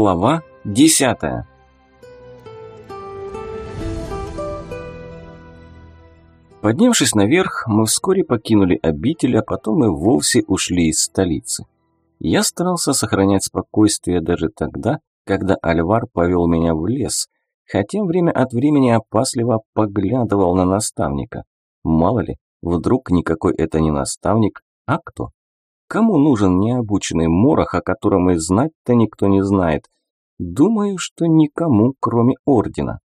Глава десятая Поднявшись наверх, мы вскоре покинули обитель, а потом и вовсе ушли из столицы. Я старался сохранять спокойствие даже тогда, когда Альвар повел меня в лес, хотя время от времени опасливо поглядывал на наставника. Мало ли, вдруг никакой это не наставник, а кто? Кому нужен необученный морох, о котором и знать-то никто не знает? Думаю, что никому, кроме Ордена.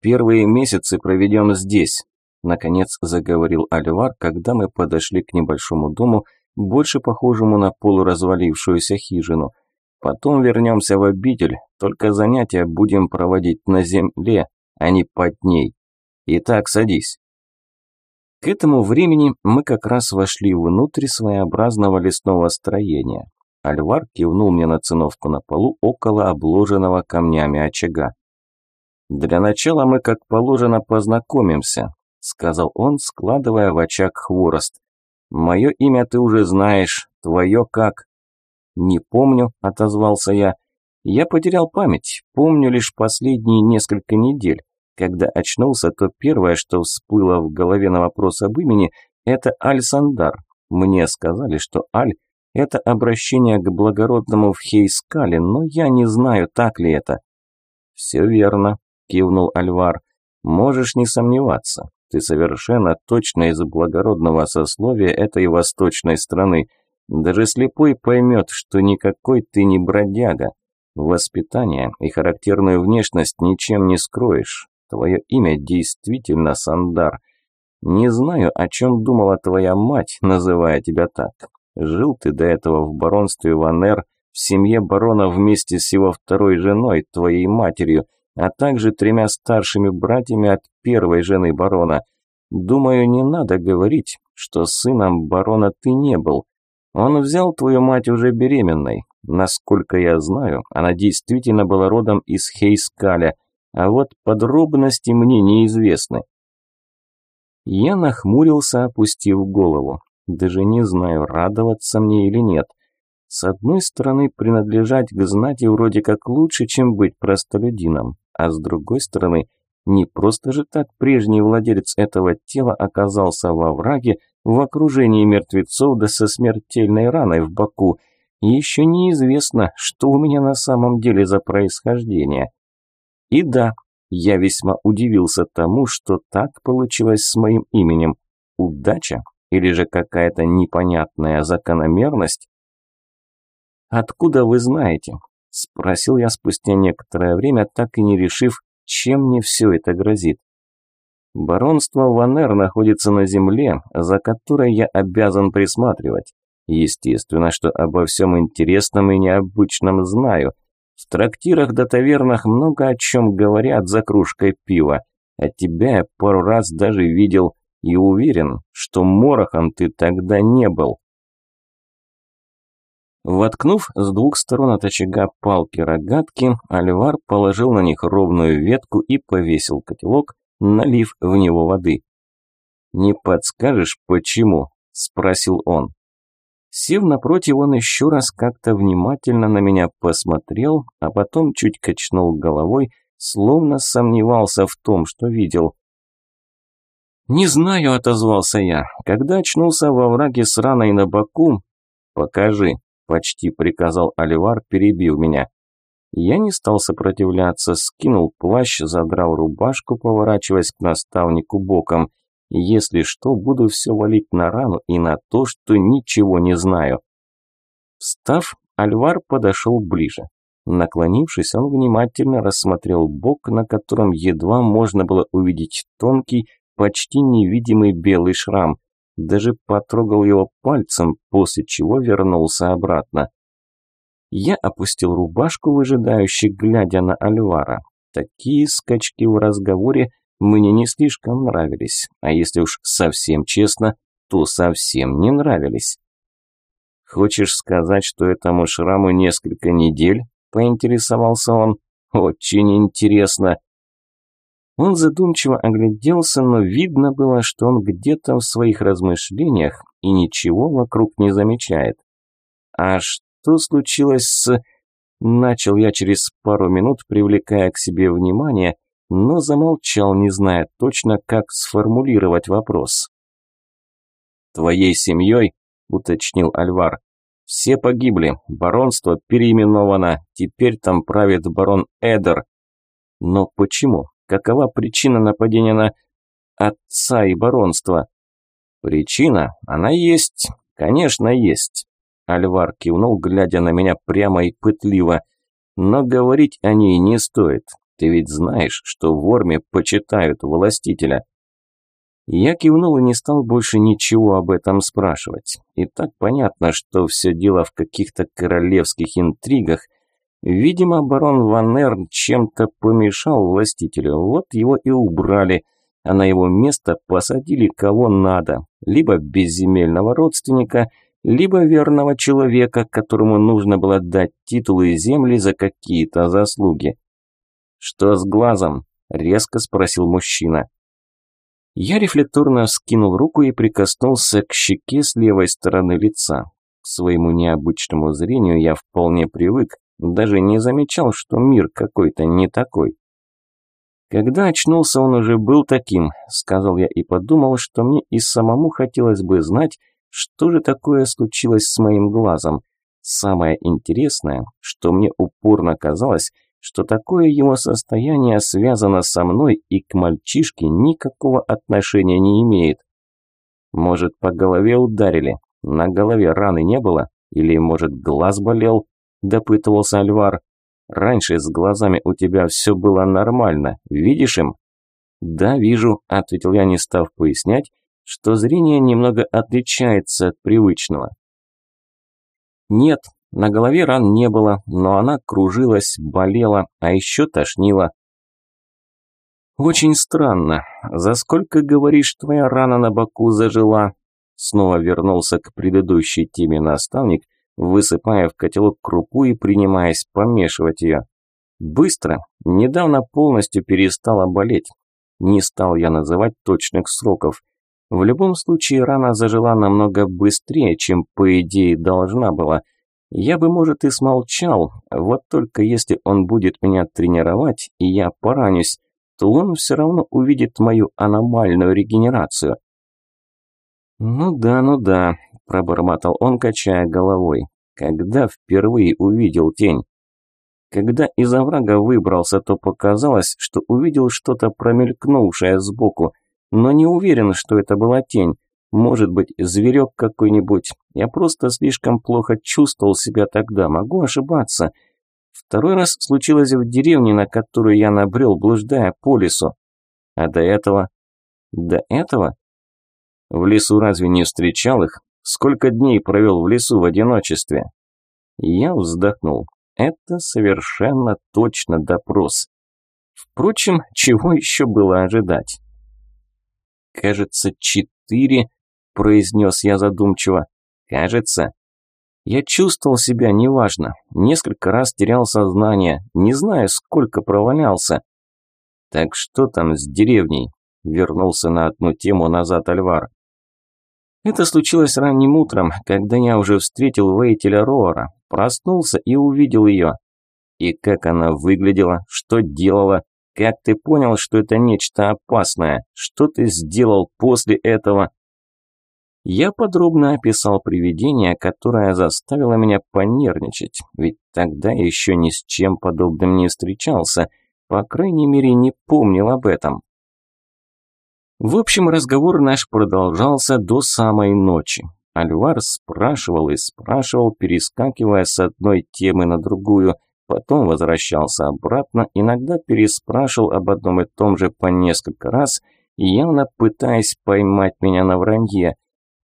Первые месяцы проведем здесь, наконец заговорил Альвар, когда мы подошли к небольшому дому, больше похожему на полуразвалившуюся хижину. Потом вернемся в обитель, только занятия будем проводить на земле, а не под ней. Итак, садись. К этому времени мы как раз вошли внутрь своеобразного лесного строения. Альвар кивнул мне на циновку на полу около обложенного камнями очага. «Для начала мы, как положено, познакомимся», – сказал он, складывая в очаг хворост. «Мое имя ты уже знаешь, твое как?» «Не помню», – отозвался я. «Я потерял память, помню лишь последние несколько недель. Когда очнулся, то первое, что всплыло в голове на вопрос об имени, это Аль-Сандар. Мне сказали, что Аль – это обращение к благородному в Хейскале, но я не знаю, так ли это. «Все верно», – кивнул Альвар. «Можешь не сомневаться. Ты совершенно точно из благородного сословия этой восточной страны. Даже слепой поймет, что никакой ты не бродяга. Воспитание и характерную внешность ничем не скроешь. Твое имя действительно Сандар. Не знаю, о чем думала твоя мать, называя тебя так. Жил ты до этого в баронстве Ванер, в семье барона вместе с его второй женой, твоей матерью, а также тремя старшими братьями от первой жены барона. Думаю, не надо говорить, что сыном барона ты не был. Он взял твою мать уже беременной. Насколько я знаю, она действительно была родом из Хейскаля – а вот подробности мне неизвестны. Я нахмурился, опустив голову. Даже не знаю, радоваться мне или нет. С одной стороны, принадлежать к знати вроде как лучше, чем быть простолюдином, а с другой стороны, не просто же так прежний владелец этого тела оказался во враге в окружении мертвецов да со смертельной раной в боку. И еще неизвестно, что у меня на самом деле за происхождение. И да, я весьма удивился тому, что так получилось с моим именем. Удача или же какая-то непонятная закономерность? «Откуда вы знаете?» – спросил я спустя некоторое время, так и не решив, чем мне все это грозит. Баронство Ванер находится на земле, за которой я обязан присматривать. Естественно, что обо всем интересном и необычном знаю – в трактирах да тавернах много о чем говорят за кружкой пива. А тебя я пару раз даже видел и уверен, что морохом ты тогда не был. Воткнув с двух сторон от очага палки-рогатки, Альвар положил на них ровную ветку и повесил котелок, налив в него воды. «Не подскажешь, почему?» – спросил он. Сев напротив, он еще раз как-то внимательно на меня посмотрел, а потом чуть качнул головой, словно сомневался в том, что видел. «Не знаю», – отозвался я. Когда очнулся во враге с раной на боку, «Покажи», – почти приказал Оливар, перебив меня. Я не стал сопротивляться, скинул плащ, задрал рубашку, поворачиваясь к наставнику боком. Если что, буду все валить на рану и на то, что ничего не знаю. Встав, Альвар подошел ближе. Наклонившись, он внимательно рассмотрел бок, на котором едва можно было увидеть тонкий, почти невидимый белый шрам. Даже потрогал его пальцем, после чего вернулся обратно. Я опустил рубашку, выжидающе глядя на Альвара. Такие скачки в разговоре мне не слишком нравились, а если уж совсем честно, то совсем не нравились. «Хочешь сказать, что этому шраму несколько недель?» – поинтересовался он. «Очень интересно». Он задумчиво огляделся, но видно было, что он где-то в своих размышлениях и ничего вокруг не замечает. «А что случилось с...» Начал я через пару минут, привлекая к себе внимание, но замолчал, не зная точно, как сформулировать вопрос. «Твоей семьей?» – уточнил Альвар. «Все погибли, баронство переименовано, теперь там правит барон Эдер». «Но почему? Какова причина нападения на отца и баронства?» «Причина? Она есть. Конечно, есть». Альвар кивнул, глядя на меня прямо и пытливо. «Но говорить о ней не стоит. Ты ведь знаешь, что в Орме почитают властителя». Я кивнул и не стал больше ничего об этом спрашивать. И так понятно, что все дело в каких-то королевских интригах. Видимо, барон Ванерн чем-то помешал властителю, вот его и убрали, а на его место посадили кого надо, либо безземельного родственника, либо верного человека, которому нужно было дать титулы и земли за какие-то заслуги. «Что с глазом?» – резко спросил мужчина. Я рефлекторно скинул руку и прикоснулся к щеке с левой стороны лица. К своему необычному зрению я вполне привык, даже не замечал, что мир какой-то не такой. Когда очнулся, он уже был таким, сказал я и подумал, что мне и самому хотелось бы знать, что же такое случилось с моим глазом. Самое интересное, что мне упорно казалось, что такое его состояние связано со мной и к мальчишке никакого отношения не имеет. Может, по голове ударили? На голове раны не было? Или, может, глаз болел? Допытывался Альвар. Раньше с глазами у тебя все было нормально. Видишь им? Да, вижу, ответил я, не став пояснять, что зрение немного отличается от привычного. Нет, на голове ран не было, но она кружилась, болела, а еще тошнила. «Очень странно. За сколько, говоришь, твоя рана на боку зажила?» Снова вернулся к предыдущей теме наставник, высыпая в котелок крупу и принимаясь помешивать ее. «Быстро. Недавно полностью перестала болеть. Не стал я называть точных сроков. В любом случае рана зажила намного быстрее, чем по идее должна была – я бы, может, и смолчал, вот только если он будет меня тренировать, и я поранюсь, то он все равно увидит мою аномальную регенерацию. «Ну да, ну да», – пробормотал он, качая головой. «Когда впервые увидел тень?» Когда из оврага выбрался, то показалось, что увидел что-то промелькнувшее сбоку, но не уверен, что это была тень. Может быть, зверек какой-нибудь. Я просто слишком плохо чувствовал себя тогда, могу ошибаться. Второй раз случилось в деревне, на которую я набрел, блуждая по лесу. А до этого? До этого? В лесу разве не встречал их? Сколько дней провел в лесу в одиночестве? Я вздохнул. Это совершенно точно допрос. Впрочем, чего еще было ожидать? Кажется, четыре – произнес я задумчиво. «Кажется». Я чувствовал себя неважно, несколько раз терял сознание, не знаю, сколько провалялся. «Так что там с деревней?» – вернулся на одну тему назад Альвар. Это случилось ранним утром, когда я уже встретил Вейтеля Роора, проснулся и увидел ее. И как она выглядела, что делала, как ты понял, что это нечто опасное, что ты сделал после этого? Я подробно описал привидение, которое заставило меня понервничать, ведь тогда еще ни с чем подобным не встречался, по крайней мере не помнил об этом. В общем, разговор наш продолжался до самой ночи. Альвар спрашивал и спрашивал, перескакивая с одной темы на другую, потом возвращался обратно, иногда переспрашивал об одном и том же по несколько раз, явно пытаясь поймать меня на вранье –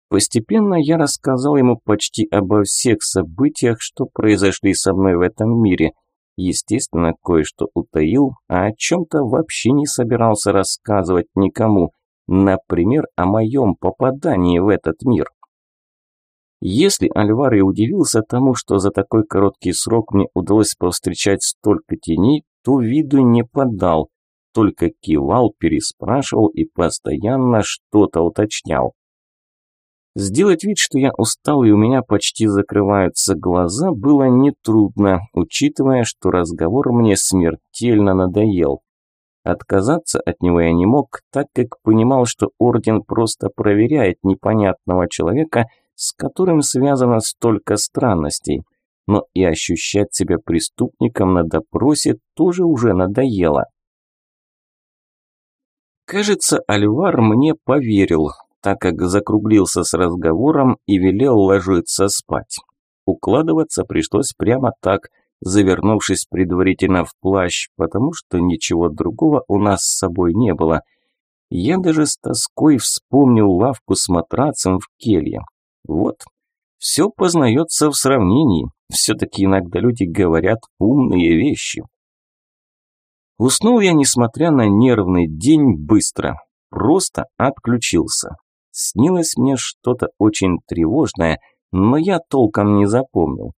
Постепенно я рассказал ему почти обо всех событиях, что произошли со мной в этом мире. Естественно, кое-что утаил, а о чем-то вообще не собирался рассказывать никому. Например, о моем попадании в этот мир. Если Альвар и удивился тому, что за такой короткий срок мне удалось повстречать столько теней, то виду не подал, только кивал, переспрашивал и постоянно что-то уточнял. Сделать вид, что я устал и у меня почти закрываются глаза, было нетрудно, учитывая, что разговор мне смертельно надоел. Отказаться от него я не мог, так как понимал, что Орден просто проверяет непонятного человека, с которым связано столько странностей. Но и ощущать себя преступником на допросе тоже уже надоело. Кажется, Альвар мне поверил, так как закруглился с разговором и велел ложиться спать. Укладываться пришлось прямо так, завернувшись предварительно в плащ, потому что ничего другого у нас с собой не было. Я даже с тоской вспомнил лавку с матрацем в келье. Вот, все познается в сравнении. Все-таки иногда люди говорят умные вещи. Уснул я, несмотря на нервный день, быстро. Просто отключился. Снилось мне что-то очень тревожное, но я толком не запомнил.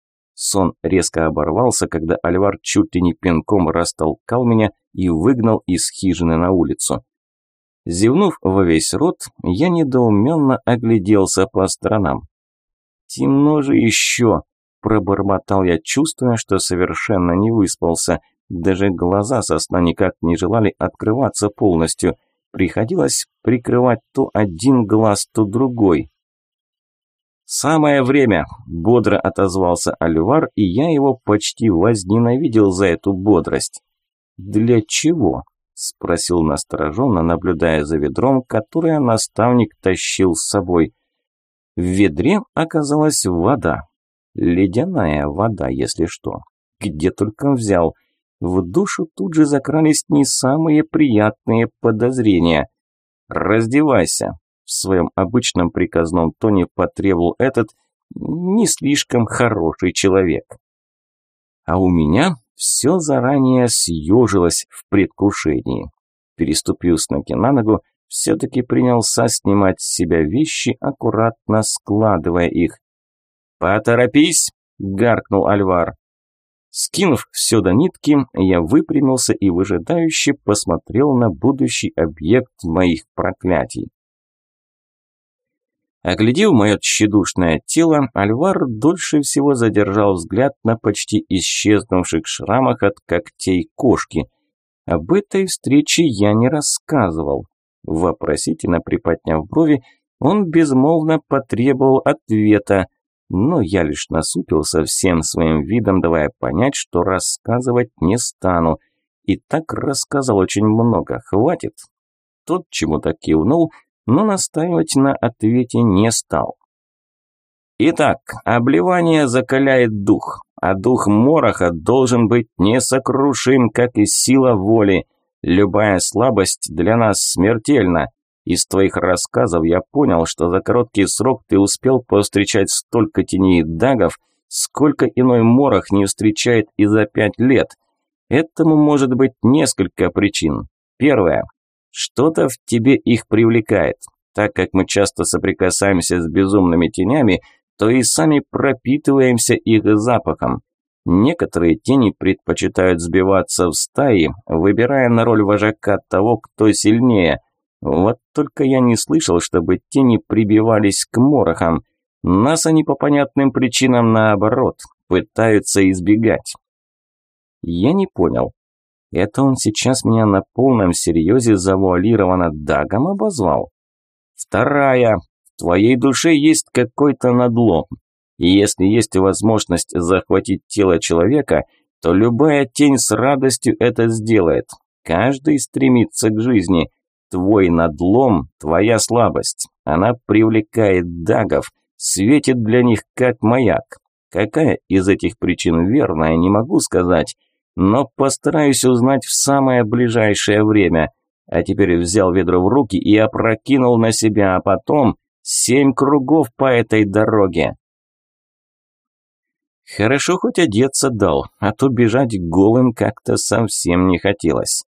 Сон резко оборвался, когда Альвар чуть ли не пинком растолкал меня и выгнал из хижины на улицу. Зевнув во весь рот, я недоуменно огляделся по сторонам. «Темно же еще!» – пробормотал я, чувствуя, что совершенно не выспался. Даже глаза со сна никак не желали открываться полностью. Приходилось прикрывать то один глаз, то другой. «Самое время!» – бодро отозвался Альвар, и я его почти возненавидел за эту бодрость. «Для чего?» – спросил настороженно, наблюдая за ведром, которое наставник тащил с собой. В ведре оказалась вода. Ледяная вода, если что. Где только взял. В душу тут же закрались не самые приятные подозрения. «Раздевайся!» В своем обычном приказном тоне потребовал этот не слишком хороший человек. А у меня все заранее съежилось в предвкушении. Переступив с ноги на ногу, все-таки принялся снимать с себя вещи, аккуратно складывая их. «Поторопись!» – гаркнул Альвар. Скинув все до нитки, я выпрямился и выжидающе посмотрел на будущий объект моих проклятий. Оглядев мое тщедушное тело, Альвар дольше всего задержал взгляд на почти исчезнувших шрамах от когтей кошки. Об этой встрече я не рассказывал. Вопросительно приподняв брови, он безмолвно потребовал ответа, но я лишь насупился всем своим видом, давая понять, что рассказывать не стану. И так рассказал очень много, хватит. Тот чему-то кивнул – но настаивать на ответе не стал. Итак, обливание закаляет дух, а дух Мороха должен быть несокрушим, как и сила воли. Любая слабость для нас смертельна. Из твоих рассказов я понял, что за короткий срок ты успел повстречать столько теней дагов, сколько иной Морох не встречает и за пять лет. Этому может быть несколько причин. Первое. Что-то в тебе их привлекает. Так как мы часто соприкасаемся с безумными тенями, то и сами пропитываемся их запахом. Некоторые тени предпочитают сбиваться в стаи, выбирая на роль вожака того, кто сильнее. Вот только я не слышал, чтобы тени прибивались к морохам. Нас они по понятным причинам наоборот, пытаются избегать. Я не понял, это он сейчас меня на полном серьезе завуалированно Дагом обозвал? Вторая. В твоей душе есть какой-то надлом. И если есть возможность захватить тело человека, то любая тень с радостью это сделает. Каждый стремится к жизни. Твой надлом – твоя слабость. Она привлекает дагов, светит для них как маяк. Какая из этих причин верная, не могу сказать – но постараюсь узнать в самое ближайшее время. А теперь взял ведро в руки и опрокинул на себя, а потом семь кругов по этой дороге. Хорошо хоть одеться дал, а то бежать голым как-то совсем не хотелось.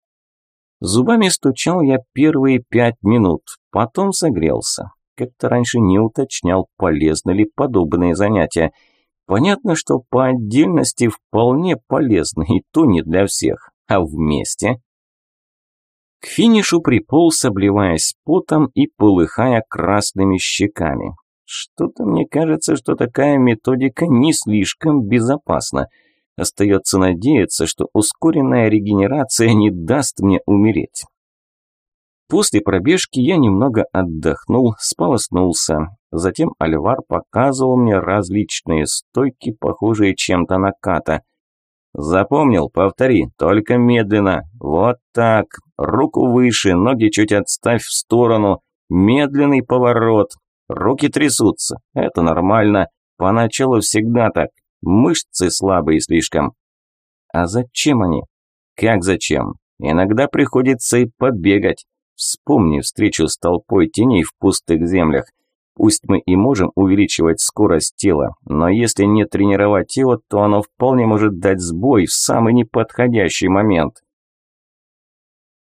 Зубами стучал я первые пять минут, потом согрелся. Как-то раньше не уточнял, полезны ли подобные занятия – Понятно, что по отдельности вполне полезно, и то не для всех, а вместе. К финишу приполз, обливаясь потом и полыхая красными щеками. Что-то мне кажется, что такая методика не слишком безопасна. Остается надеяться, что ускоренная регенерация не даст мне умереть. После пробежки я немного отдохнул, сполоснулся. Затем Альвар показывал мне различные стойки, похожие чем-то на ката. «Запомнил? Повтори, только медленно. Вот так. Руку выше, ноги чуть отставь в сторону. Медленный поворот. Руки трясутся. Это нормально. Поначалу всегда так. Мышцы слабые слишком». «А зачем они?» «Как зачем? Иногда приходится и побегать. Вспомни встречу с толпой теней в пустых землях. Пусть мы и можем увеличивать скорость тела, но если не тренировать его, то оно вполне может дать сбой в самый неподходящий момент.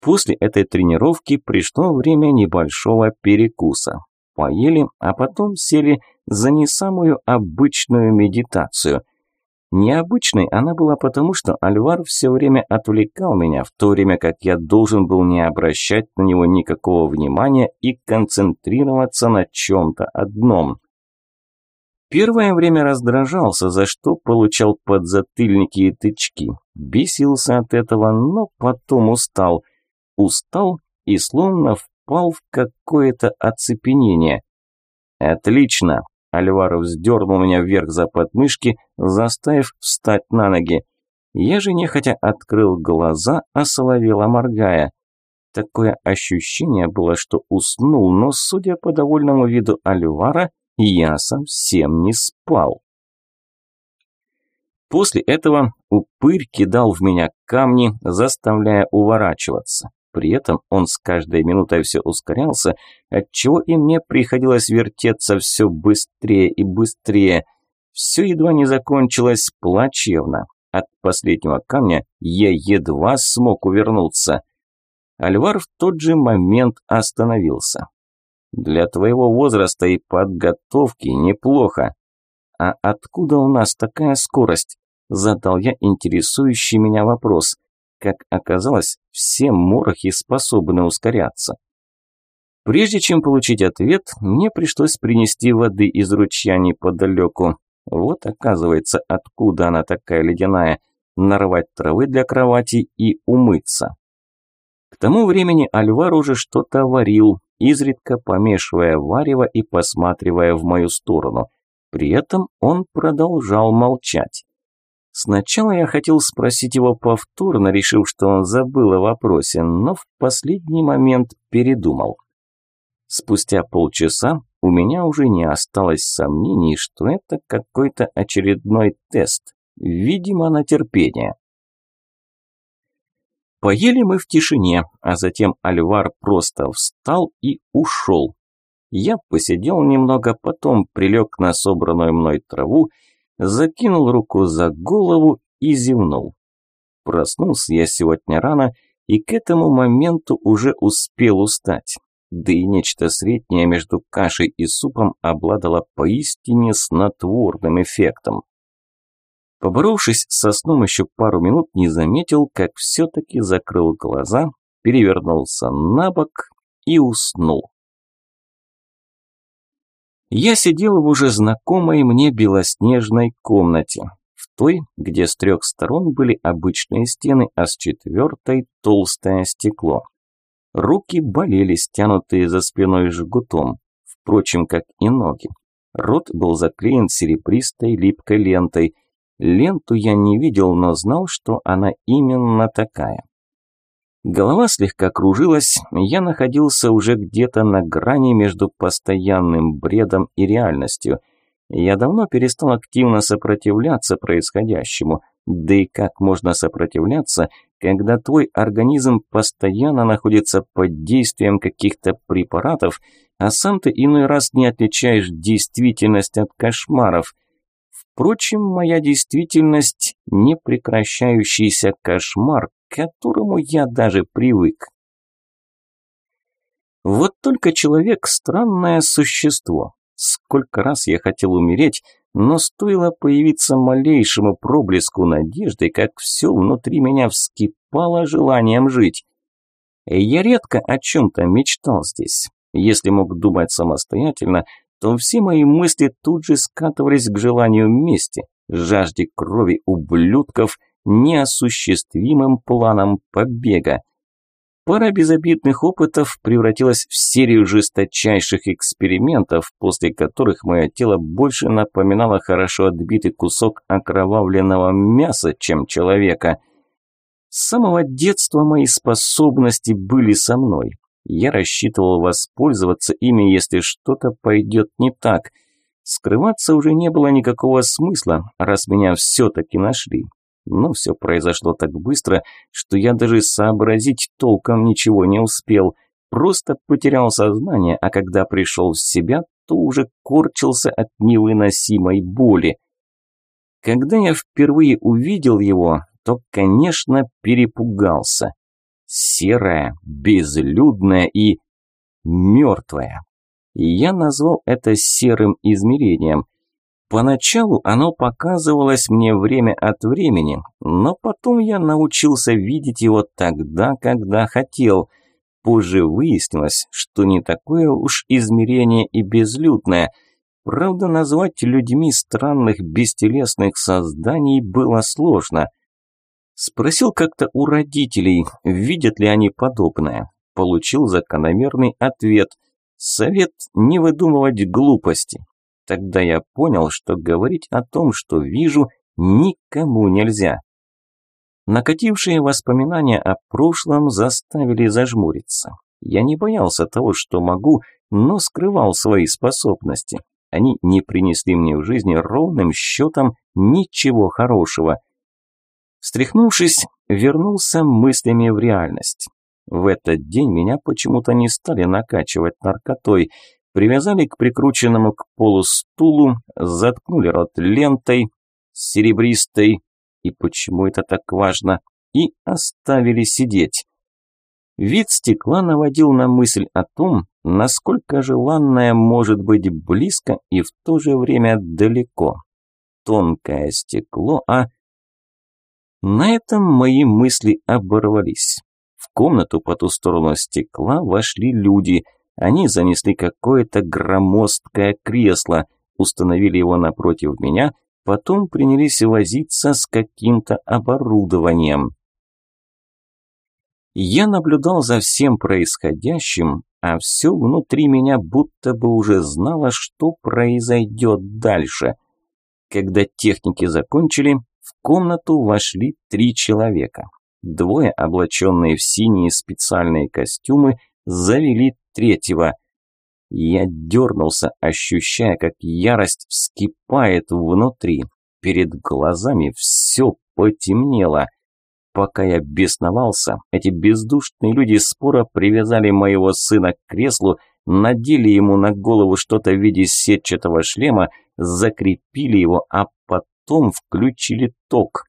После этой тренировки пришло время небольшого перекуса. Поели, а потом сели за не самую обычную медитацию – Необычной она была потому, что Альвар все время отвлекал меня, в то время как я должен был не обращать на него никакого внимания и концентрироваться на чем-то одном. Первое время раздражался, за что получал подзатыльники и тычки. Бесился от этого, но потом устал. Устал и словно впал в какое-то оцепенение. «Отлично!» Альваро вздернул меня вверх за подмышки, заставив встать на ноги. Я же нехотя открыл глаза, осоловело моргая. Такое ощущение было, что уснул, но, судя по довольному виду Альвара, я совсем не спал. После этого упырь кидал в меня камни, заставляя уворачиваться. При этом он с каждой минутой все ускорялся, отчего и мне приходилось вертеться все быстрее и быстрее. Все едва не закончилось плачевно. От последнего камня я едва смог увернуться. Альвар в тот же момент остановился. «Для твоего возраста и подготовки неплохо. А откуда у нас такая скорость?» Задал я интересующий меня вопрос. Как оказалось, все морохи способны ускоряться. Прежде чем получить ответ, мне пришлось принести воды из ручья неподалеку. Вот оказывается, откуда она такая ледяная. Нарвать травы для кровати и умыться. К тому времени Альвар уже что-то варил, изредка помешивая варево и посматривая в мою сторону. При этом он продолжал молчать. Сначала я хотел спросить его повторно, решив, что он забыл о вопросе, но в последний момент передумал. Спустя полчаса у меня уже не осталось сомнений, что это какой-то очередной тест, видимо, на терпение. Поели мы в тишине, а затем Альвар просто встал и ушел. Я посидел немного, потом прилег на собранную мной траву закинул руку за голову и зевнул. Проснулся я сегодня рано и к этому моменту уже успел устать. Да и нечто среднее между кашей и супом обладало поистине снотворным эффектом. Поборовшись со сном еще пару минут, не заметил, как все-таки закрыл глаза, перевернулся на бок и уснул. Я сидел в уже знакомой мне белоснежной комнате, в той, где с трех сторон были обычные стены, а с четвертой – толстое стекло. Руки болели, стянутые за спиной жгутом, впрочем, как и ноги. Рот был заклеен серебристой липкой лентой. Ленту я не видел, но знал, что она именно такая. Голова слегка кружилась, я находился уже где-то на грани между постоянным бредом и реальностью. Я давно перестал активно сопротивляться происходящему, да и как можно сопротивляться, когда твой организм постоянно находится под действием каких-то препаратов, а сам ты иной раз не отличаешь действительность от кошмаров. Впрочем, моя действительность – непрекращающийся кошмар, к которому я даже привык. Вот только человек – странное существо. Сколько раз я хотел умереть, но стоило появиться малейшему проблеску надежды, как все внутри меня вскипало желанием жить. Я редко о чем-то мечтал здесь. Если мог думать самостоятельно, то все мои мысли тут же скатывались к желанию мести, жажде крови ублюдков, неосуществимым планом побега. Пара безобидных опытов превратилась в серию жесточайших экспериментов, после которых мое тело больше напоминало хорошо отбитый кусок окровавленного мяса, чем человека. С самого детства мои способности были со мной. Я рассчитывал воспользоваться ими, если что-то пойдет не так. Скрываться уже не было никакого смысла, раз меня все-таки нашли. Но все произошло так быстро, что я даже сообразить толком ничего не успел. Просто потерял сознание, а когда пришел в себя, то уже корчился от невыносимой боли. Когда я впервые увидел его, то, конечно, перепугался. Серая, безлюдная и мертвая. Я назвал это серым измерением – Поначалу оно показывалось мне время от времени, но потом я научился видеть его тогда, когда хотел. Позже выяснилось, что не такое уж измерение и безлюдное. Правда, назвать людьми странных бестелесных созданий было сложно. Спросил как-то у родителей, видят ли они подобное. Получил закономерный ответ. Совет не выдумывать глупости. Тогда я понял, что говорить о том, что вижу, никому нельзя. Накатившие воспоминания о прошлом заставили зажмуриться. Я не боялся того, что могу, но скрывал свои способности. Они не принесли мне в жизни ровным счетом ничего хорошего. Встряхнувшись, вернулся мыслями в реальность. В этот день меня почему-то не стали накачивать наркотой – привязали к прикрученному к полу стулу, заткнули рот лентой серебристой, и почему это так важно, и оставили сидеть. Вид стекла наводил на мысль о том, насколько желанное может быть близко и в то же время далеко. Тонкое стекло, а... На этом мои мысли оборвались. В комнату по ту сторону стекла вошли люди – они занесли какое-то громоздкое кресло, установили его напротив меня, потом принялись возиться с каким-то оборудованием. Я наблюдал за всем происходящим, а все внутри меня будто бы уже знало, что произойдет дальше. Когда техники закончили, в комнату вошли три человека. Двое, облаченные в синие специальные костюмы, завели третьего. Я дернулся, ощущая, как ярость вскипает внутри. Перед глазами все потемнело. Пока я бесновался, эти бездушные люди споро привязали моего сына к креслу, надели ему на голову что-то в виде сетчатого шлема, закрепили его, а потом включили ток.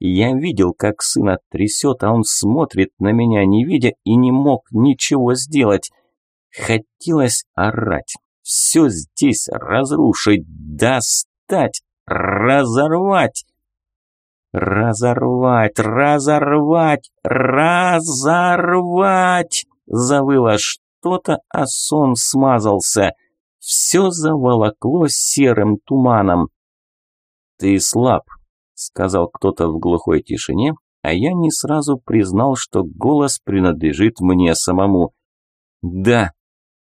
Я видел, как сына трясет, а он смотрит на меня, не видя, и не мог ничего сделать. Хотелось орать. Все здесь разрушить, достать, разорвать. «Разорвать! Разорвать! Разорвать!» Завыло что-то, а сон смазался. Все заволокло серым туманом. «Ты слаб», – сказал кто-то в глухой тишине, а я не сразу признал, что голос принадлежит мне самому. «Да»,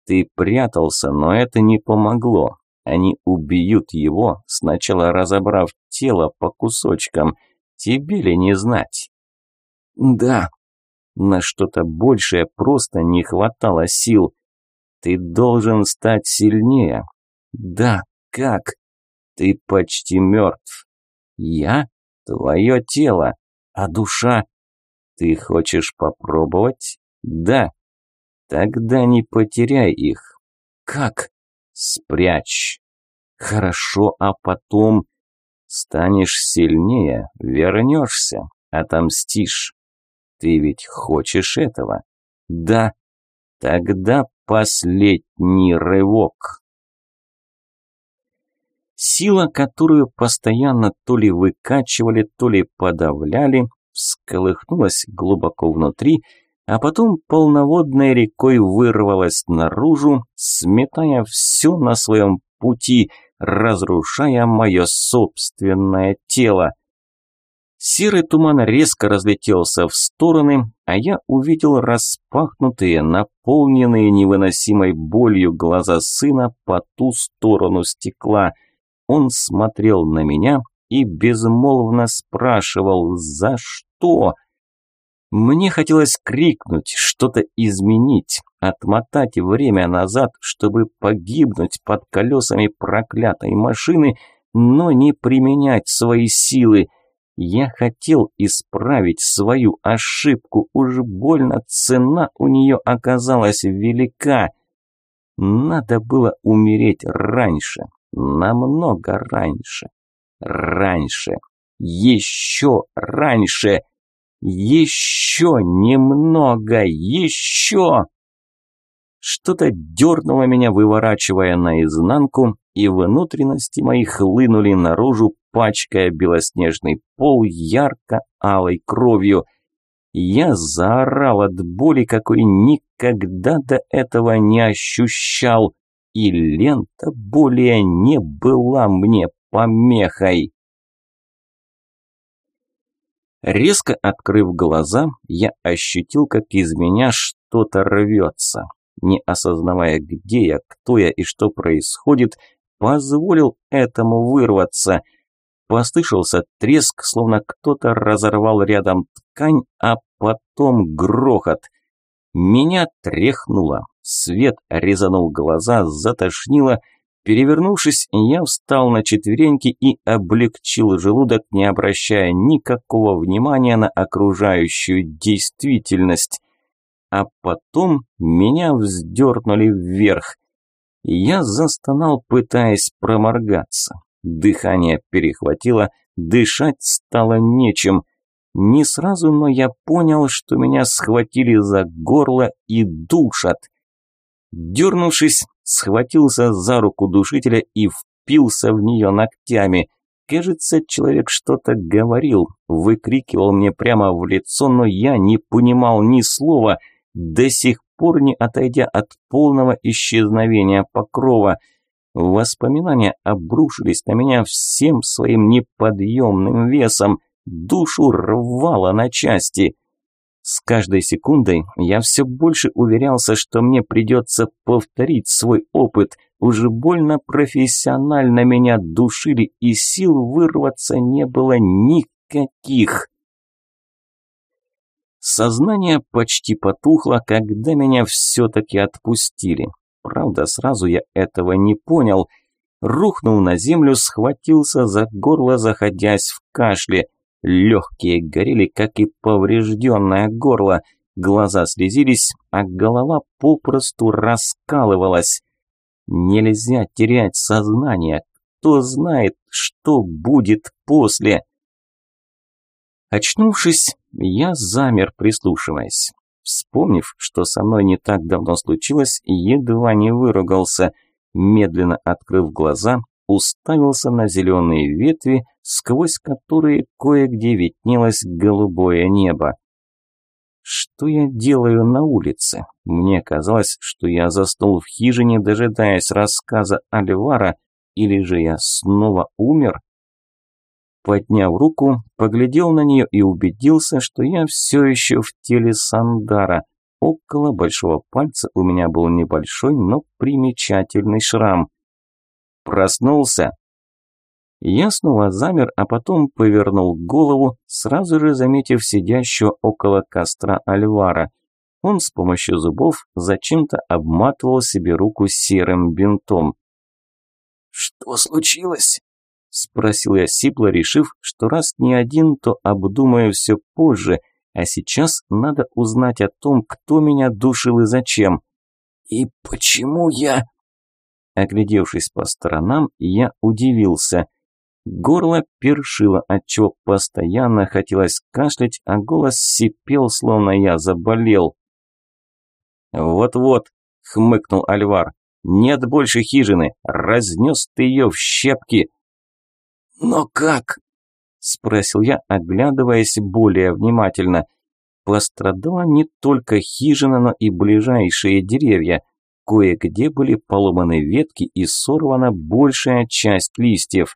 ты прятался, но это не помогло. Они убьют его, сначала разобрав тело по кусочкам. Тебе ли не знать? Да. На что-то большее просто не хватало сил. Ты должен стать сильнее. Да, как? Ты почти мертв. Я? Твое тело. А душа? Ты хочешь попробовать? Да. Тогда не потеряй их. Как? Спрячь. Хорошо, а потом станешь сильнее, вернешься, отомстишь. Ты ведь хочешь этого? Да. Тогда последний рывок. Сила, которую постоянно то ли выкачивали, то ли подавляли, всколыхнулась глубоко внутри а потом полноводной рекой вырвалась наружу, сметая все на своем пути, разрушая мое собственное тело. Серый туман резко разлетелся в стороны, а я увидел распахнутые, наполненные невыносимой болью глаза сына по ту сторону стекла. Он смотрел на меня и безмолвно спрашивал «За что?». Мне хотелось крикнуть, что-то изменить, отмотать время назад, чтобы погибнуть под колесами проклятой машины, но не применять свои силы – я хотел исправить свою ошибку, уж больно цена у нее оказалась велика. Надо было умереть раньше, намного раньше, раньше, еще раньше, еще немного, еще. Что-то дернуло меня, выворачивая наизнанку, и внутренности мои хлынули наружу, пачкая белоснежный пол ярко-алой кровью. Я заорал от боли, какой никогда до этого не ощущал, и лента более не была мне помехой. Резко открыв глаза, я ощутил, как из меня что-то рвется. Не осознавая, где я, кто я и что происходит, позволил этому вырваться. Послышался треск, словно кто-то разорвал рядом ткань, а потом грохот. Меня тряхнуло, свет резанул глаза, затошнило. Перевернувшись, я встал на четвереньки и облегчил желудок, не обращая никакого внимания на окружающую действительность. А потом меня вздернули вверх. Я застонал, пытаясь проморгаться. Дыхание перехватило, дышать стало нечем. Не сразу, но я понял, что меня схватили за горло и душат. Дернувшись, схватился за руку душителя и впился в нее ногтями. Кажется, человек что-то говорил, выкрикивал мне прямо в лицо, но я не понимал ни слова, до сих пор не отойдя от полного исчезновения покрова. Воспоминания обрушились на меня всем своим неподъемным весом, душу рвало на части. С каждой секундой я все больше уверялся, что мне придется повторить свой опыт. Уже больно профессионально меня душили, и сил вырваться не было никаких. Сознание почти потухло, когда меня все-таки отпустили. Правда, сразу я этого не понял. Рухнул на землю, схватился за горло, заходясь в кашле. Легкие горели, как и поврежденное горло. Глаза слезились, а голова попросту раскалывалась. Нельзя терять сознание. Кто знает, что будет после. Очнувшись, я замер, прислушиваясь. Вспомнив, что со мной не так давно случилось, едва не выругался. Медленно открыв глаза, уставился на зеленые ветви, сквозь которые кое-где виднелось голубое небо. Что я делаю на улице? Мне казалось, что я заснул в хижине, дожидаясь рассказа Альвара, или же я снова умер? Подняв руку, поглядел на нее и убедился, что я все еще в теле Сандара. Около большого пальца у меня был небольшой, но примечательный шрам. Проснулся. Я снова замер, а потом повернул голову, сразу же заметив сидящего около костра Альвара. Он с помощью зубов зачем-то обматывал себе руку серым бинтом. «Что случилось?» Спросил я сипло, решив, что раз не один, то обдумаю все позже, а сейчас надо узнать о том, кто меня душил и зачем. И почему я... Оглядевшись по сторонам, я удивился. Горло першило, отчего постоянно хотелось кашлять, а голос сипел, словно я заболел. «Вот-вот», — хмыкнул Альвар, — «нет больше хижины, разнес ты ее в щепки». «Но как?» – спросил я, оглядываясь более внимательно. Пострадала не только хижина, но и ближайшие деревья. Кое-где были поломаны ветки и сорвана большая часть листьев.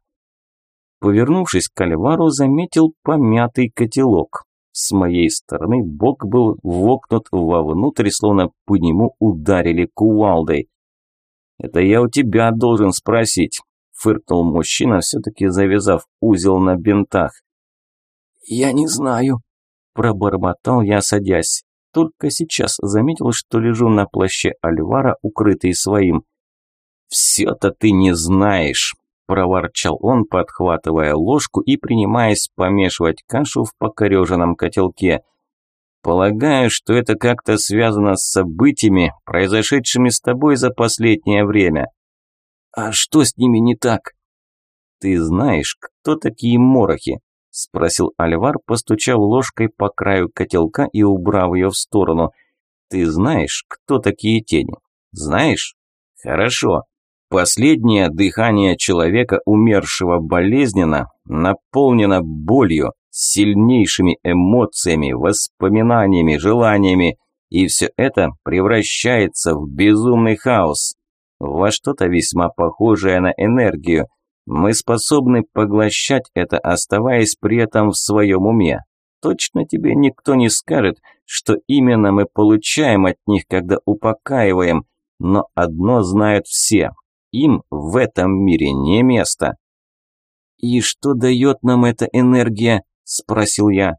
Повернувшись к Альвару, заметил помятый котелок. С моей стороны бок был вокнут вовнутрь, словно по нему ударили кувалдой. «Это я у тебя должен спросить», – фыркнул мужчина, все-таки завязав узел на бинтах. «Я не знаю», – пробормотал я, садясь. Только сейчас заметил, что лежу на плаще Альвара, укрытый своим. «Все-то ты не знаешь», – проворчал он, подхватывая ложку и принимаясь помешивать кашу в покореженном котелке. «Полагаю, что это как-то связано с событиями, произошедшими с тобой за последнее время». «А что с ними не так?» «Ты знаешь, кто такие морохи?» – спросил Альвар, постучав ложкой по краю котелка и убрав ее в сторону. «Ты знаешь, кто такие тени? Знаешь? Хорошо. Последнее дыхание человека, умершего болезненно, наполнено болью, сильнейшими эмоциями, воспоминаниями, желаниями, и все это превращается в безумный хаос, во что-то весьма похожее на энергию, мы способны поглощать это, оставаясь при этом в своем уме. Точно тебе никто не скажет, что именно мы получаем от них, когда упокаиваем, но одно знают все – им в этом мире не место. «И что дает нам эта энергия?» – спросил я.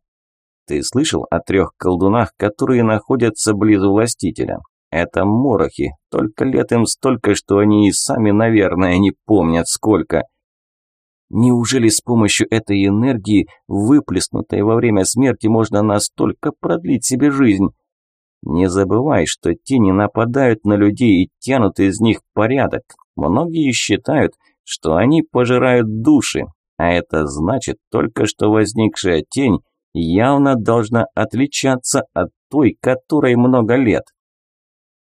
«Ты слышал о трех колдунах, которые находятся близ властителя? Это морохи, только лет им столько, что они и сами, наверное, не помнят сколько». Неужели с помощью этой энергии, выплеснутой во время смерти, можно настолько продлить себе жизнь? Не забывай, что тени нападают на людей и тянут из них порядок. Многие считают, что они пожирают души, а это значит только, что возникшая тень явно должна отличаться от той, которой много лет.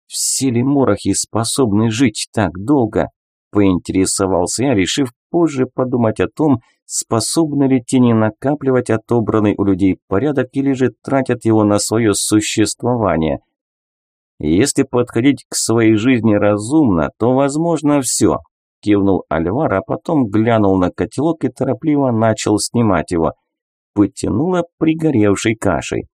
Все ли морохи способны жить так долго? Поинтересовался я, решив позже подумать о том, способны ли тени накапливать отобранный у людей порядок или же тратят его на свое существование. Если подходить к своей жизни разумно, то возможно все, кивнул Альвар, а потом глянул на котелок и торопливо начал снимать его. Потянуло пригоревшей кашей.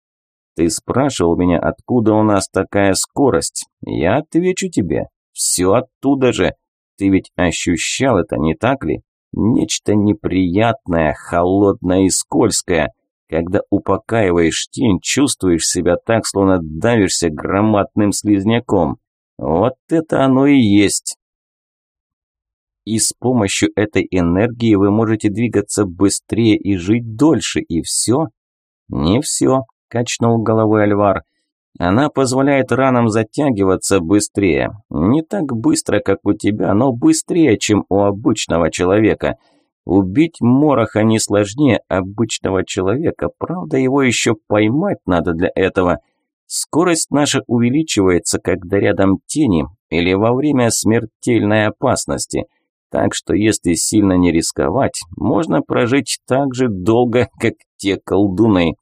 Ты спрашивал меня, откуда у нас такая скорость? Я отвечу тебе. Все оттуда же. Ты ведь ощущал это, не так ли? Нечто неприятное, холодное и скользкое. Когда упокаиваешь тень, чувствуешь себя так, словно давишься громадным слизняком. Вот это оно и есть. И с помощью этой энергии вы можете двигаться быстрее и жить дольше, и все? Не все, качнул головой Альвар. Она позволяет ранам затягиваться быстрее. Не так быстро, как у тебя, но быстрее, чем у обычного человека. Убить мороха не сложнее обычного человека, правда, его еще поймать надо для этого. Скорость наша увеличивается, когда рядом тени или во время смертельной опасности. Так что если сильно не рисковать, можно прожить так же долго, как те колдуны.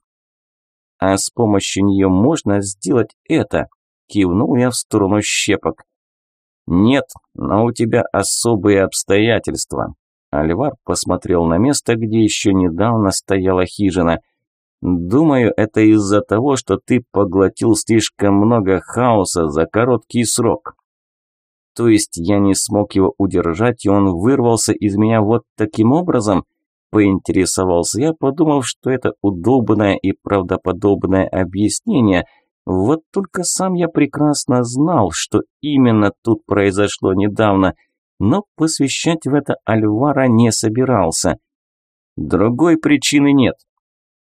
А с помощью нее можно сделать это. Кивнул я в сторону щепок. Нет, но у тебя особые обстоятельства. Альвар посмотрел на место, где еще недавно стояла хижина. Думаю, это из-за того, что ты поглотил слишком много хаоса за короткий срок. То есть я не смог его удержать, и он вырвался из меня вот таким образом – Поинтересовался я, подумав, что это удобное и правдоподобное объяснение. Вот только сам я прекрасно знал, что именно тут произошло недавно, но посвящать в это Альвара не собирался. Другой причины нет.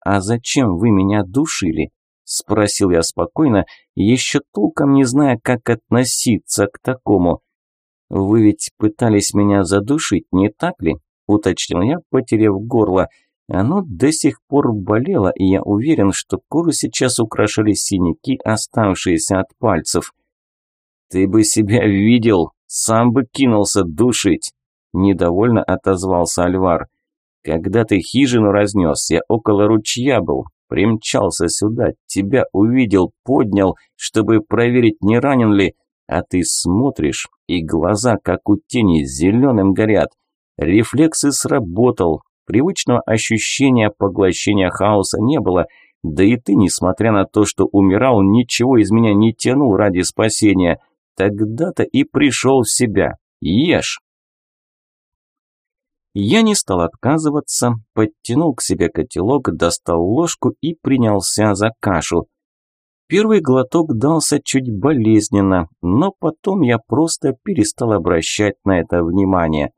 «А зачем вы меня душили?» – спросил я спокойно, еще толком не зная, как относиться к такому. «Вы ведь пытались меня задушить, не так ли?» – уточнил я, потеряв горло. Оно до сих пор болело, и я уверен, что кожу сейчас украшали синяки, оставшиеся от пальцев. «Ты бы себя видел, сам бы кинулся душить!» – недовольно отозвался Альвар. «Когда ты хижину разнес, я около ручья был, Примчался сюда, тебя увидел, поднял, чтобы проверить, не ранен ли. А ты смотришь, и глаза, как у тени, зеленым горят. Рефлексы сработал. Привычного ощущения поглощения хаоса не было. Да и ты, несмотря на то, что умирал, ничего из меня не тянул ради спасения. Тогда-то и пришел в себя. Ешь. Я не стал отказываться, подтянул к себе котелок, достал ложку и принялся за кашу. Первый глоток дался чуть болезненно, но потом я просто перестал обращать на это внимание.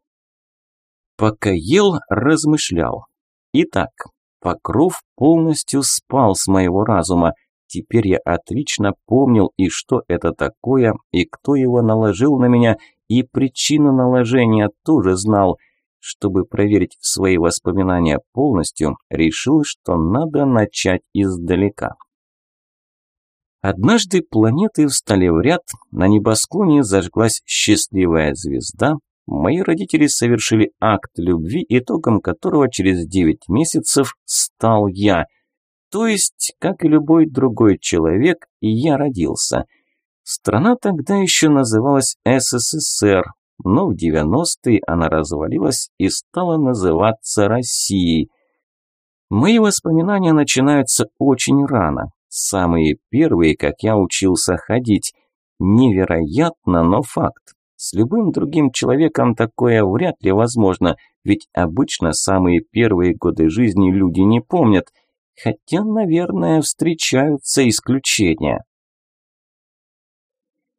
Пока ел, размышлял. Итак, покров полностью спал с моего разума. Теперь я отлично помнил и что это такое, и кто его наложил на меня, и причину наложения тоже знал. Чтобы проверить свои воспоминания полностью, решил, что надо начать издалека. Однажды планеты встали в ряд, на небосклоне зажглась счастливая звезда, мои родители совершили акт любви, итогом которого через 9 месяцев стал я. То есть, как и любой другой человек, и я родился. Страна тогда еще называлась СССР, но в 90-е она развалилась и стала называться Россией. Мои воспоминания начинаются очень рано, самые первые, как я учился ходить. Невероятно, но факт. С любым другим человеком такое вряд ли возможно, ведь обычно самые первые годы жизни люди не помнят, хотя, наверное, встречаются исключения.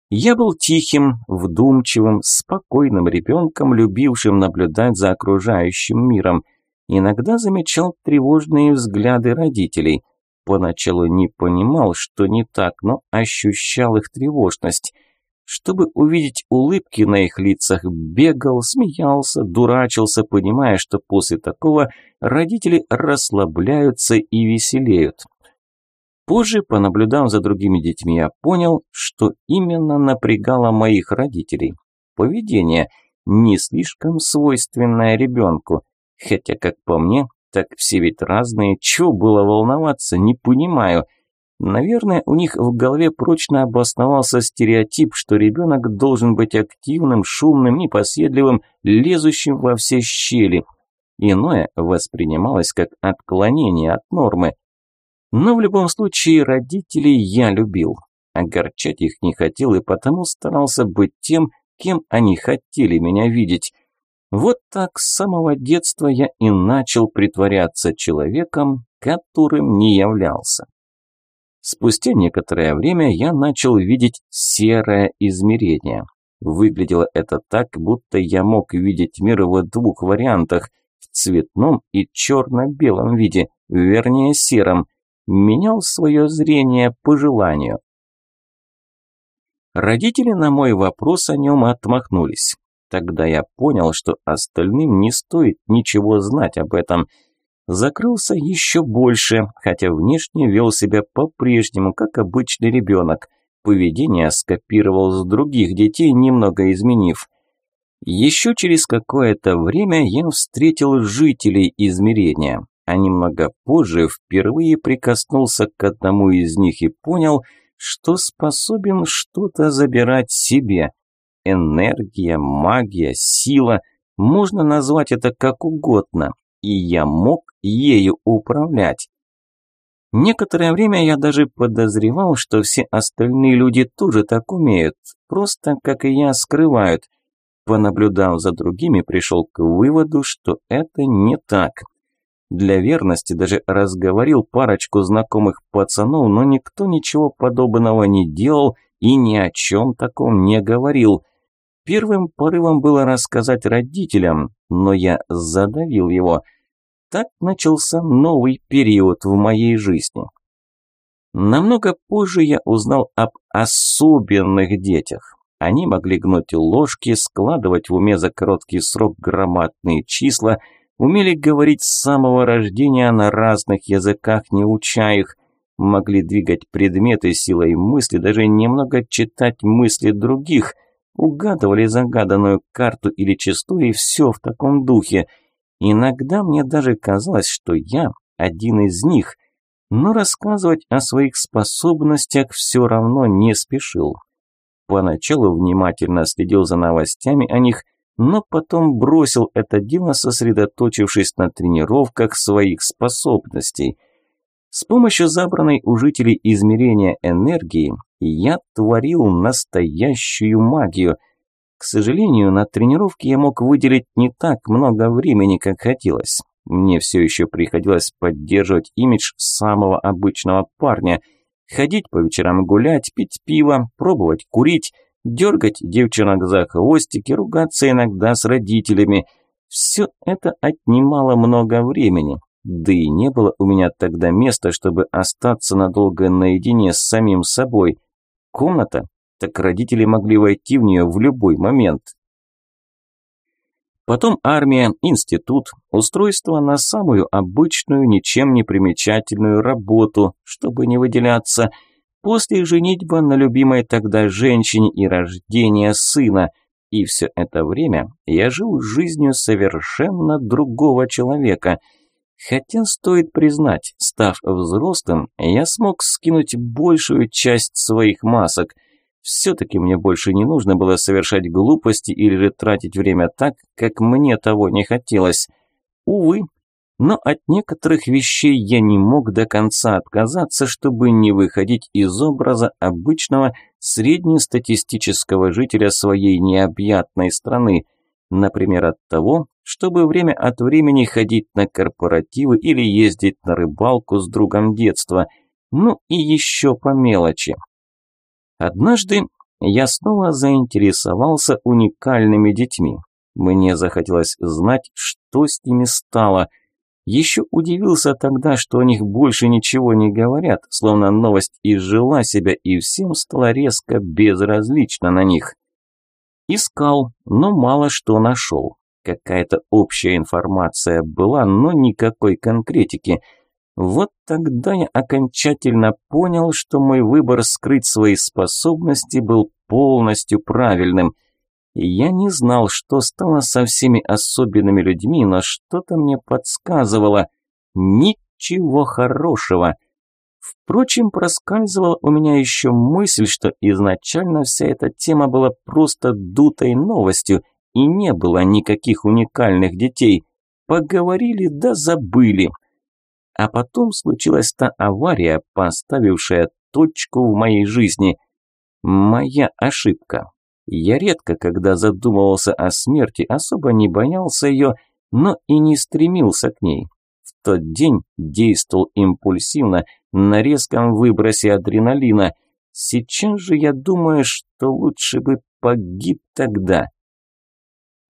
Я был тихим, вдумчивым, спокойным ребенком, любившим наблюдать за окружающим миром. Иногда замечал тревожные взгляды родителей. Поначалу не понимал, что не так, но ощущал их тревожность. Чтобы увидеть улыбки на их лицах, бегал, смеялся, дурачился, понимая, что после такого родители расслабляются и веселеют. Позже, понаблюдав за другими детьми, я понял, что именно напрягало моих родителей. Поведение, не слишком свойственное ребенку. Хотя, как по мне, так все ведь разные, чего было волноваться, не понимаю. Наверное, у них в голове прочно обосновался стереотип, что ребенок должен быть активным, шумным, непоседливым, лезущим во все щели. Иное воспринималось как отклонение от нормы. Но в любом случае родителей я любил. Огорчать их не хотел и потому старался быть тем, кем они хотели меня видеть. Вот так с самого детства я и начал притворяться человеком, которым не являлся. Спустя некоторое время я начал видеть серое измерение. Выглядело это так, будто я мог видеть мир в двух вариантах – в цветном и черно-белом виде, вернее сером – менял свое зрение по желанию. Родители на мой вопрос о нем отмахнулись. Тогда я понял, что остальным не стоит ничего знать об этом. Закрылся еще больше, хотя внешне вел себя по-прежнему, как обычный ребенок. Поведение скопировал с других детей, немного изменив. Еще через какое-то время я встретил жителей измерения а немного позже впервые прикоснулся к одному из них и понял, что способен что-то забирать себе. Энергия, магия, сила, можно назвать это как угодно, и я мог ею управлять. Некоторое время я даже подозревал, что все остальные люди тоже так умеют, просто, как и я, скрывают. Понаблюдав за другими, пришел к выводу, что это не так – для верности даже разговорил парочку знакомых пацанов, но никто ничего подобного не делал и ни о чем таком не говорил. Первым порывом было рассказать родителям, но я задавил его. Так начался новый период в моей жизни. Намного позже я узнал об особенных детях. Они могли гнуть ложки, складывать в уме за короткий срок громадные числа – Умели говорить с самого рождения на разных языках, не уча их. Могли двигать предметы силой мысли, даже немного читать мысли других. Угадывали загаданную карту или часту и все в таком духе. Иногда мне даже казалось, что я один из них. но рассказывать о своих способностях все равно не спешил. Поначалу внимательно следил за новостями о них, но потом бросил это дело, сосредоточившись на тренировках своих способностей. С помощью забранной у жителей измерения энергии я творил настоящую магию. К сожалению, на тренировке я мог выделить не так много времени, как хотелось. Мне все еще приходилось поддерживать имидж самого обычного парня, ходить по вечерам гулять, пить пиво, пробовать курить, дергать девчонок за хвостики, ругаться иногда с родителями. Все это отнимало много времени. Да и не было у меня тогда места, чтобы остаться надолго наедине с самим собой. Комната? Так родители могли войти в нее в любой момент. Потом армия, институт, устройство на самую обычную, ничем не примечательную работу, чтобы не выделяться. После женитьба на любимой тогда женщине и рождения сына. И все это время я жил жизнью совершенно другого человека. Хотя стоит признать, став взрослым, я смог скинуть большую часть своих масок – все-таки мне больше не нужно было совершать глупости или тратить время так, как мне того не хотелось. Увы, но от некоторых вещей я не мог до конца отказаться, чтобы не выходить из образа обычного среднестатистического жителя своей необъятной страны. Например, от того, чтобы время от времени ходить на корпоративы или ездить на рыбалку с другом детства. Ну и еще по мелочи. Однажды я снова заинтересовался уникальными детьми. Мне захотелось знать, что с ними стало. Еще удивился тогда, что о них больше ничего не говорят, словно новость изжила себя, и всем стало резко безразлично на них. Искал, но мало что нашел. Какая-то общая информация была, но никакой конкретики – вот тогда я окончательно понял, что мой выбор скрыть свои способности был полностью правильным. Я не знал, что стало со всеми особенными людьми, но что-то мне подсказывало. Ничего хорошего. Впрочем, проскальзывала у меня еще мысль, что изначально вся эта тема была просто дутой новостью, и не было никаких уникальных детей. Поговорили да забыли. А потом случилась та авария, поставившая точку в моей жизни. Моя ошибка. Я редко, когда задумывался о смерти, особо не боялся ее, но и не стремился к ней. В тот день действовал импульсивно, на резком выбросе адреналина. Сейчас же я думаю, что лучше бы погиб тогда.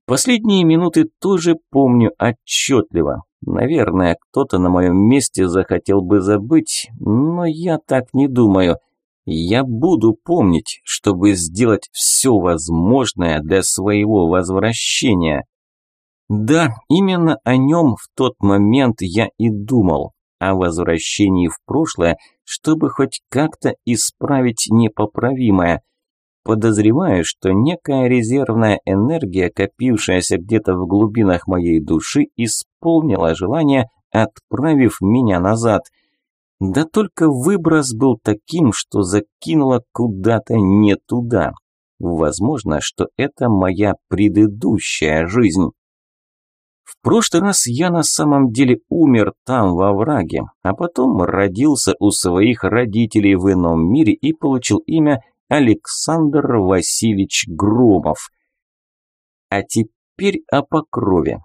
Последние минуты тоже помню отчетливо. Наверное, кто-то на моем месте захотел бы забыть, но я так не думаю. Я буду помнить, чтобы сделать все возможное для своего возвращения. Да, именно о нем в тот момент я и думал. О возвращении в прошлое, чтобы хоть как-то исправить непоправимое – Подозреваю, что некая резервная энергия, копившаяся где-то в глубинах моей души, исполнила желание, отправив меня назад. Да только выброс был таким, что закинуло куда-то не туда. Возможно, что это моя предыдущая жизнь. В прошлый раз я на самом деле умер там, во враге, а потом родился у своих родителей в ином мире и получил имя Александр Васильевич Громов. А теперь о покрове.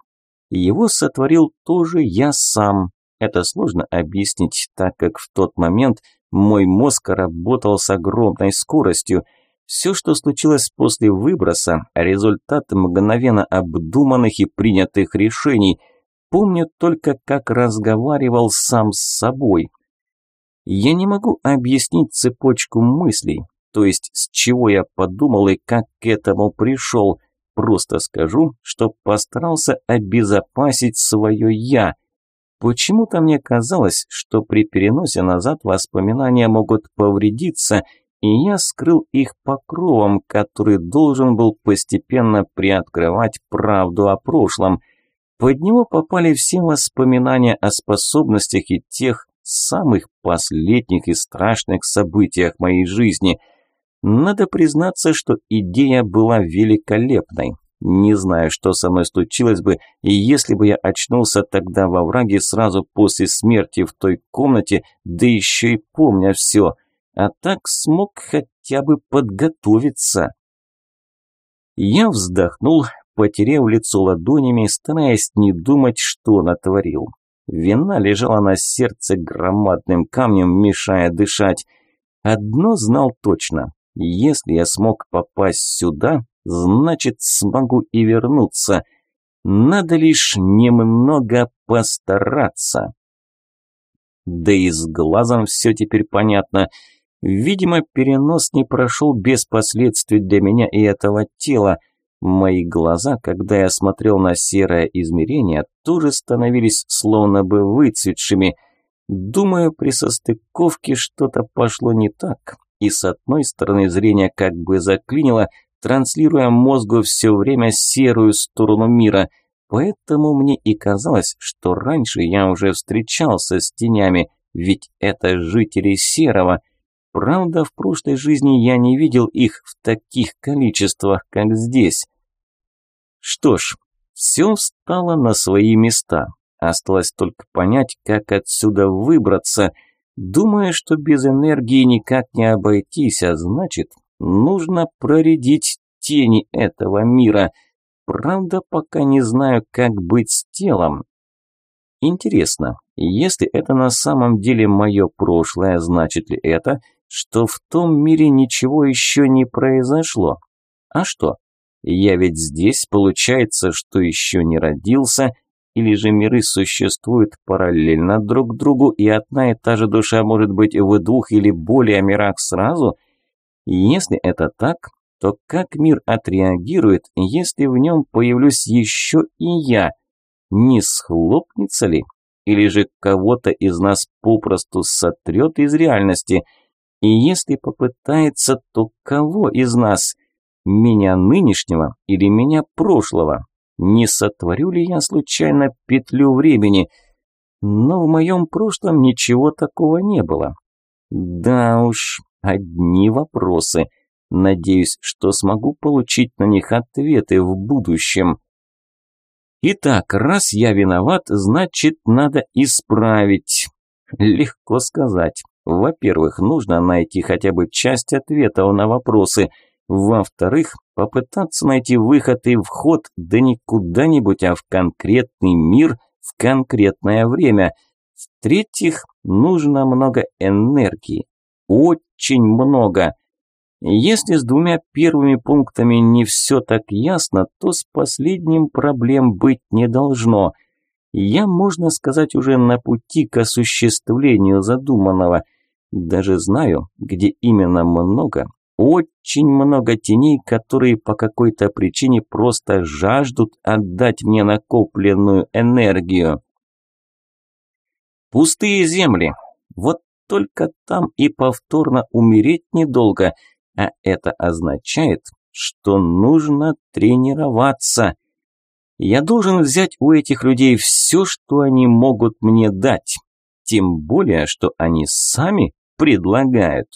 Его сотворил тоже я сам. Это сложно объяснить, так как в тот момент мой мозг работал с огромной скоростью. Все, что случилось после выброса, результат мгновенно обдуманных и принятых решений. Помню только, как разговаривал сам с собой. Я не могу объяснить цепочку мыслей, то есть с чего я подумал и как к этому пришел. Просто скажу, что постарался обезопасить свое «я». Почему-то мне казалось, что при переносе назад воспоминания могут повредиться, и я скрыл их покровом, который должен был постепенно приоткрывать правду о прошлом. Под него попали все воспоминания о способностях и тех, самых последних и страшных событиях моей жизни. Надо признаться, что идея была великолепной. Не знаю, что со мной случилось бы, и если бы я очнулся тогда во враге сразу после смерти в той комнате, да еще и помня все, а так смог хотя бы подготовиться. Я вздохнул, потеряв лицо ладонями, стараясь не думать, что натворил. Вина лежала на сердце громадным камнем, мешая дышать. Одно знал точно. Если я смог попасть сюда, значит смогу и вернуться. Надо лишь немного постараться. Да и с глазом все теперь понятно. Видимо, перенос не прошел без последствий для меня и этого тела – Мои глаза, когда я смотрел на серое измерение, тоже становились словно бы выцветшими. Думаю, при состыковке что-то пошло не так, и с одной стороны зрение как бы заклинило, транслируя мозгу все время серую сторону мира. Поэтому мне и казалось, что раньше я уже встречался с тенями, ведь это жители серого. Правда, в прошлой жизни я не видел их в таких количествах, как здесь. Что ж, все встало на свои места. Осталось только понять, как отсюда выбраться. Думаю, что без энергии никак не обойтись, а значит, нужно проредить тени этого мира. Правда, пока не знаю, как быть с телом. Интересно, если это на самом деле мое прошлое, значит ли это, что в том мире ничего еще не произошло? А что? Я ведь здесь, получается, что еще не родился, или же миры существуют параллельно друг другу, и одна и та же душа может быть в двух или более мирах сразу? Если это так, то как мир отреагирует, если в нем появлюсь еще и я? Не схлопнется ли? Или же кого-то из нас попросту сотрет из реальности? И если попытается, то кого из нас – меня нынешнего или меня прошлого? Не сотворю ли я случайно петлю времени? Но в моем прошлом ничего такого не было. Да уж, одни вопросы. Надеюсь, что смогу получить на них ответы в будущем. Итак, раз я виноват, значит, надо исправить. Легко сказать. Во-первых, нужно найти хотя бы часть ответов на вопросы – во-вторых, попытаться найти выход и вход, да не куда-нибудь, а в конкретный мир, в конкретное время. В-третьих, нужно много энергии. Очень много. Если с двумя первыми пунктами не все так ясно, то с последним проблем быть не должно. Я, можно сказать, уже на пути к осуществлению задуманного. Даже знаю, где именно много, очень много теней, которые по какой-то причине просто жаждут отдать мне накопленную энергию. Пустые земли. Вот только там и повторно умереть недолго, а это означает, что нужно тренироваться. Я должен взять у этих людей все, что они могут мне дать, тем более, что они сами предлагают.